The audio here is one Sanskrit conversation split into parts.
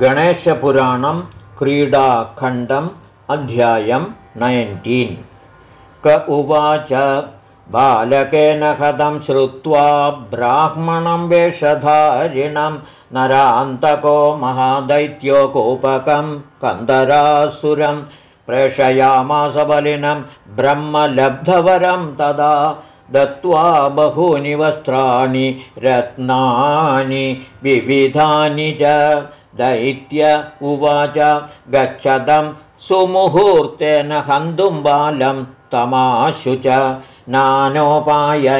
गणेशपुराणं क्रीडाखण्डम् अध्यायं नैन्टीन् क उवाच बालकेन कथं श्रुत्वा ब्राह्मणं वेषधारिणं नरान्तको महादैत्यो कूपकं कन्दरासुरं प्रेषयामासबलिनं ब्रह्मलब्धवरं तदा दत्त्वा बहूनि वस्त्राणि रत्नानि विविधानि च दैत्य उवाच गच्छतं सुमुहूर्तेन हन्तुं बालं तमाशु च नानोपायैर्मारितानां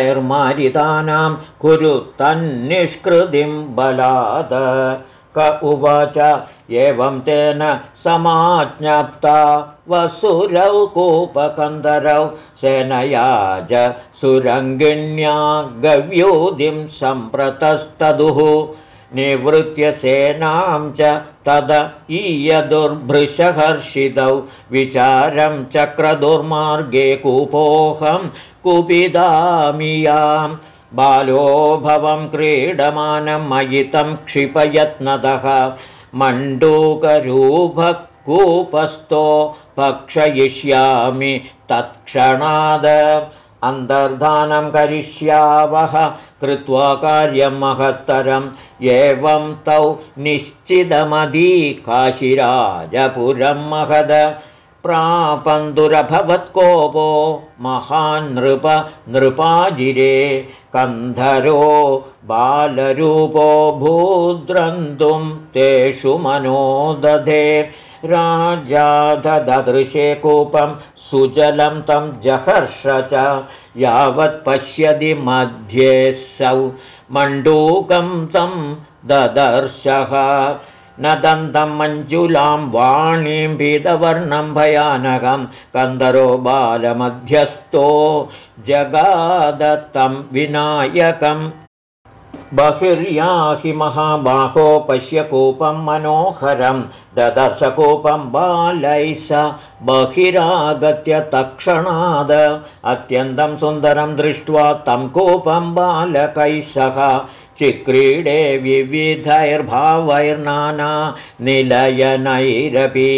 कुरु तन्निष्कृतिं बलाद क उवाच एवं तेन समाज्ञप्ता वसुरौ कूपकन्दरौ सेनया च सुरङ्गिण्या गव्यूदिं सम्प्रतस्तदुः निवृत्य सेनां च तद ईयदुर्भृशहर्षितौ विचारं चक्रदुर्मार्गे कूपोऽहं कुपिदामियां बालो भवं क्रीडमानं मयितं क्षिपयत्नतः मण्डूकरूपकूपस्थो भक्षयिष्यामि तत्क्षणाद। अन्तर्धानं करिष्यावः कृत्वा कार्यं महत्तरम् एवं तौ निश्चितमदी काशिराजपुरं महद। प्रापन्दुरभवत्कोपो महान्नृप नृपाजिरे कन्धरो बालरूपो भूद्रन्तुं तेषु मनो दधे। राजाददृशे कूपं सुजलं तं जहर्ष च यावत् पश्यति मध्येऽसौ मण्डूकं तं ददर्शः। न दन्तं मञ्जुलां वाणीं भीतवर्णं भयानकं कन्दरो बालमध्यस्थो। जगादत्तं विनायकम् बहिर्याहि महाबाहो पश्यकूपं मनोहरं ददर्शकूपं बालैः स बहिरागत्य तत्क्षणाद अत्यन्तं सुन्दरं दृष्ट्वा तं कूपं बालकैः सह चिक्रीडे विविधैर्भावैर्नाना निलयनैरपि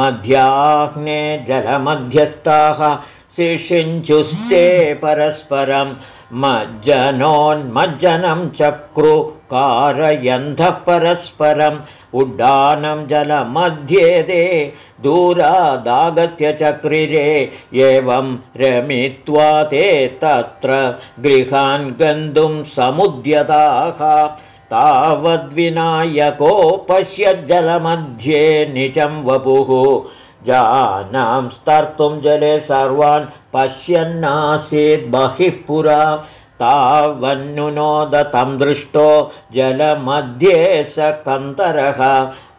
मध्याह्ने जलमध्यस्थाः शिषिञ्चुस्ते परस्परं मज्जनोन्मज्जनं चक्रु कारयन्धः परस्परम् उड्डानं जलमध्ये ते दूरादागत्य चक्रिरे एवं रमित्वा ते तत्र गृहान् गन्तुं समुद्यताः। तावद्विनायको पश्यज्जलमध्ये निजं वपुः। जानां स्तर्तुं जले सर्वान् पश्यन्नासीत् बहिः पुरा तावन्नुनोद तं दृष्टो जलमध्ये स कन्तरः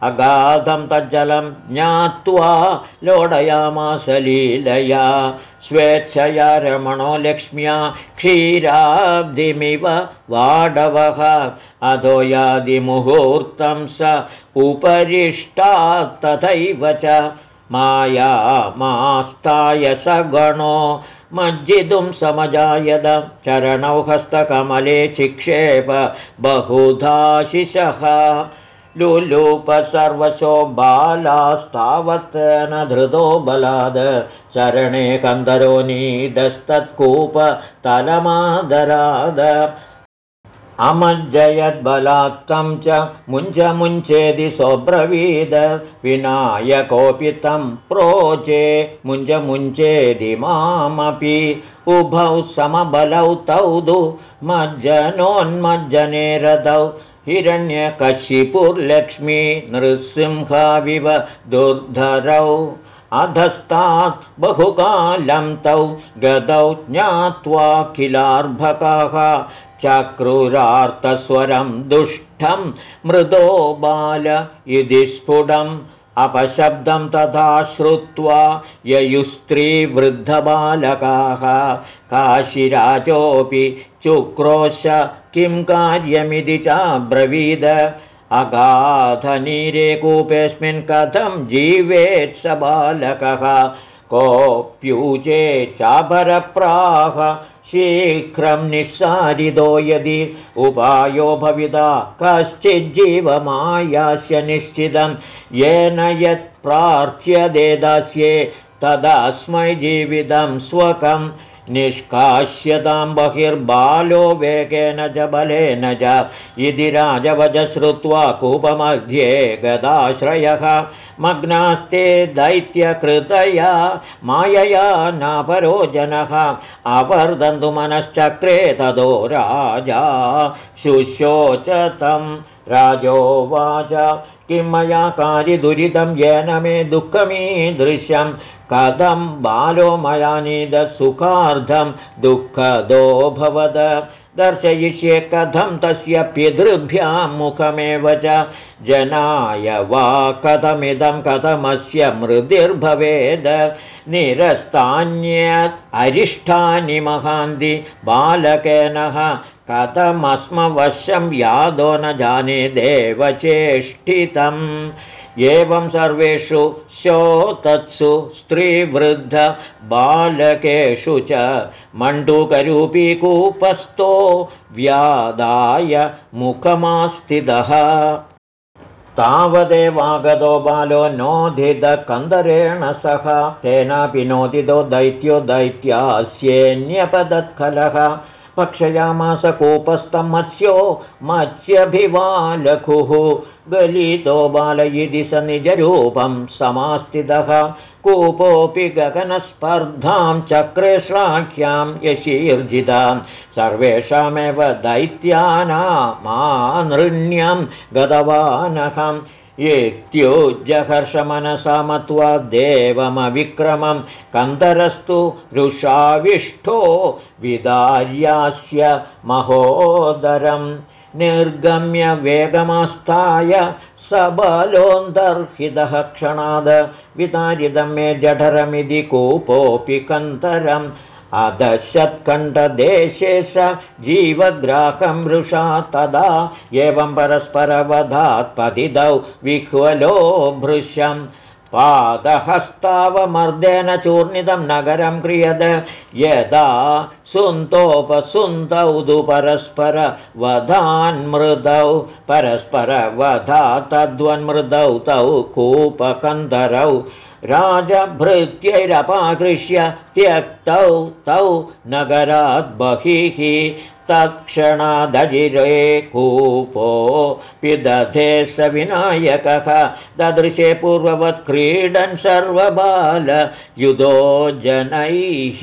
अगाधं तज्जलं ज्ञात्वा लोडयामासलीलया स्वेच्छया रमणो लक्ष्म्या क्षीराब्धिमिव वाडवः अधो यादिमुहूर्तं स उपरिष्टात् तथैव च मायामास्ताय स गणो मज्जितुं समजायद। चरणौ हस्तकमले चिक्षेप बहुधाशिषः लुलूप सर्वशो बालास्तावत् न धृतो बलाद। चरणे कन्दरो नीदस्तत्कूपतलमादराद अमज्जयद्बलात्तं च मुञ्जमुञ्चेदि सोऽब्रवीद। विनायकोऽपि तं प्रोचे मुञ्जमुञ्चेदि मामपि। उभौ समबलौ तौ दु मज्जनोन्मज्जने रथौ हिरण्यकशिपुर्लक्ष्मी नृसिंहाविव दुर्धरौ। अधस्तात् बहुकालं तौ गतौ ज्ञात्वा किलार्भकाः चक्रुरार्तस्वरं दुष्टं मृदो बाल इति स्फुटम् अपशब्दं तथा श्रुत्वा ययुस्त्रीवृद्धबालकाः। काशिराजोऽपि चुक्रोश किं कार्यमिति चाब्रवीद। अगाधनीरे कूपेऽस्मिन् कथं जीवेत् स बालकः। कोऽप्यूचे चापरप्राह शीघ्रं निःसारितो यदि उपायो भविता कश्चिज्जीवमायास्य निश्चितं। येन यत् प्रार्थ्यदे दास्ये तदास्मै जीवितं स्वकम् निष्कास्यतां बहिर्बालो वेगेन च बलेन च। इति राजवच श्रुत्वा कूपमध्ये गदाश्रयः मग्नास्ते दैत्यकृतया मायया नापरो जनः। अवर्धन्तु मनश्चक्रे तदो राजा। शुशोच तं राजोवाच किं मया कारिदुरितं येन मे दुःखमीदृशं कथं बालो मया नीदसुखार्धं दुःखदोऽभवद दर्शयिष्ये कथं तस्य पितृभ्यां मुखमेव च। जनाय वा कथमिदं कथमस्य मृदिर्भवेद। निरस्तान्यत् अरिष्ठानि महान्ति बालकेनः कथमस्मवशं यादो न जाने देवचेष्टितम् एवं सर्वेषु शोतत्सु स्त्रीवृद्धबालकेषु च मण्डूकरूपीकूपस्थो व्यादाय मुखमास्थितः। तावदेवागतो बालो नोदितकन्दरेण सह तेनापि नोदितो दैत्यो दैत्यास्येऽन्यपदत्खलः पक्षयामास कूपस्थमत्स्यो मत्स्यभिवालघुः गलितो बाल इति स निजरूपं समास्थितः। कूपोऽपि गगनस्पर्धां चक्रे श्लाघ्यां यशीर्जितां सर्वेषामेव दैत्यानामानृण्यं गतवानहम् इत्युज्जहर्षमनसा मत्वा देवमविक्रमं कन्दरस्तु रुषाविष्ठो विदार्यास्य महोदरं। निर्गम्य वेगमास्थाय सबलोऽन्तर्हितः क्षणाद। वितारितं मे जठरमिति कूपोऽपि कन्तरम् अदशत्कण्ठदेशे स जीवग्राहं वृषा तदा एवं परस्परवधात् पतितौ विह्वलो भृशम् पादहस्तावमर्देन चूर्णितं नगरं क्रियत यदा सुन्तोपसुन्तौ तु परस्परवधान्मृदौ परस्परवधा तद्वन्मृदौ तौ कूपकन्दरौ राजभृत्यैरपाकृष्य त्यक्तौ तौ नगरात् बहिः तत्क्षणादजिरे कूपो पिदधे स विनायकः ददृशे पूर्ववत् क्रीडन् सर्वबालयुधो जनैः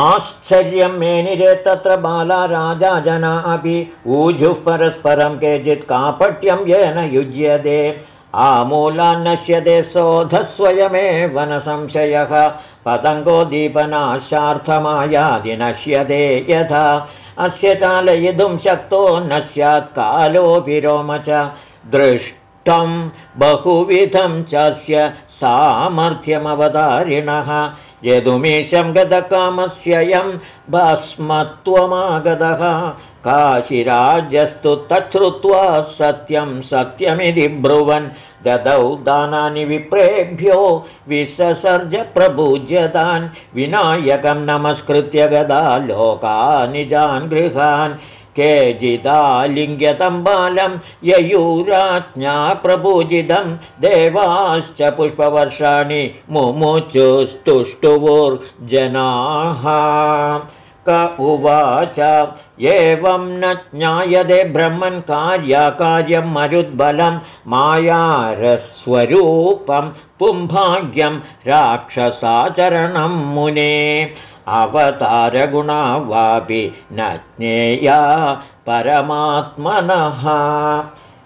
आश्चर्यं मेनिरे तत्र बाला राजा जना अपि ऊजुः परस्परं केचित् कापट्यं येन युज्यते आमूलान्नश्यते शोधस्वयमेव न संशयः। पतङ्गो दीपनाशार्थमायादिनश्यते यथा। अस्य चालयितुं शक्तो न स्यात् कालोऽपि रोम च। दृष्टं बहुविधं चास्य सामर्थ्यमवतारिणः यदुमीशं गतकामस्ययं भस्मत्वमागतः। काशिराजस्तु तच्छ्रुत्वा सत्यं सत्यमिति ब्रुवन्। ददौ दानानि विप्रेभ्यो विससर्ज प्रभुज्यतान् विनायकं नमस्कृत्य गदा लोका निजान् गृहान् केचिदालिङ्ग्यतं बालं ययूराज्ञा प्रपूजितं देवाश्च पुष्पवर्षाणि मुमुचुस्तुष्टुवुर्जनाः। क उवाच एवं न ज्ञायते ब्रह्मन् कार्याकार्यं मरुद्बलं मायारस्वरूपं पुंभाग्यं राक्षसाचरणं मुने अवतारगुणा वापि न ज्ञेया परमात्मनः।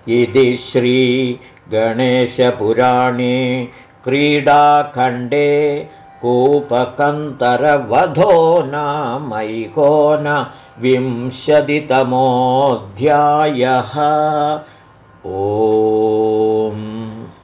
इति श्रीगणेशपुराणे क्रीडाखण्डे कूपकन्तरवधो न विंशतितमोऽध्यायः ओ